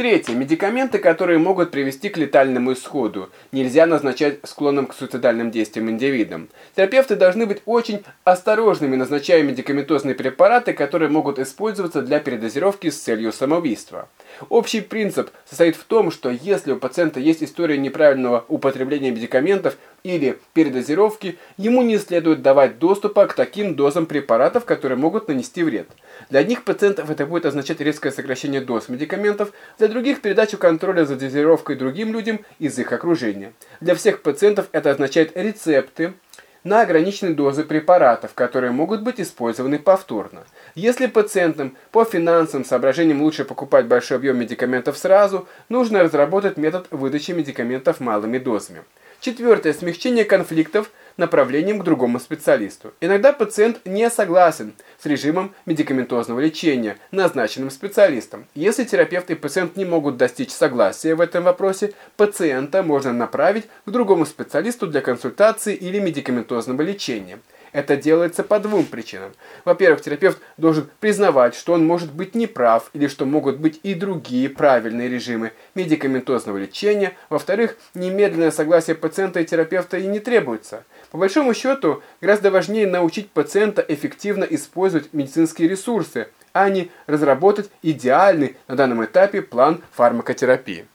Третье. Медикаменты, которые могут привести к летальному исходу, нельзя назначать склонным к суицидальным действиям индивидам. Терапевты должны быть очень осторожными, назначая медикаментозные препараты, которые могут использоваться для передозировки с целью самоубийства. Общий принцип состоит в том, что если у пациента есть история неправильного употребления медикаментов или передозировки, ему не следует давать доступа к таким дозам препаратов, которые могут нанести вред. Для одних пациентов это будет означать резкое сокращение доз медикаментов, для других – передачу контроля за дозировкой другим людям из их окружения. Для всех пациентов это означает рецепты, на ограниченные дозы препаратов, которые могут быть использованы повторно. Если пациентам по финансовым соображениям лучше покупать большой объем медикаментов сразу, нужно разработать метод выдачи медикаментов малыми дозами. Четвертое. Смягчение конфликтов направлением к другому специалисту. Иногда пациент не согласен с режимом медикаментозного лечения, назначенным специалистом. Если терапевт и пациент не могут достичь согласия в этом вопросе, пациента можно направить к другому специалисту для консультации или медикаментозного лечения. Это делается по двум причинам. Во-первых, терапевт должен признавать, что он может быть неправ или что могут быть и другие правильные режимы медикаментозного лечения. Во-вторых, немедленное согласие пациента и терапевта и не требуется. По большому счету, гораздо важнее научить пациента эффективно использовать медицинские ресурсы, а не разработать идеальный на данном этапе план фармакотерапии.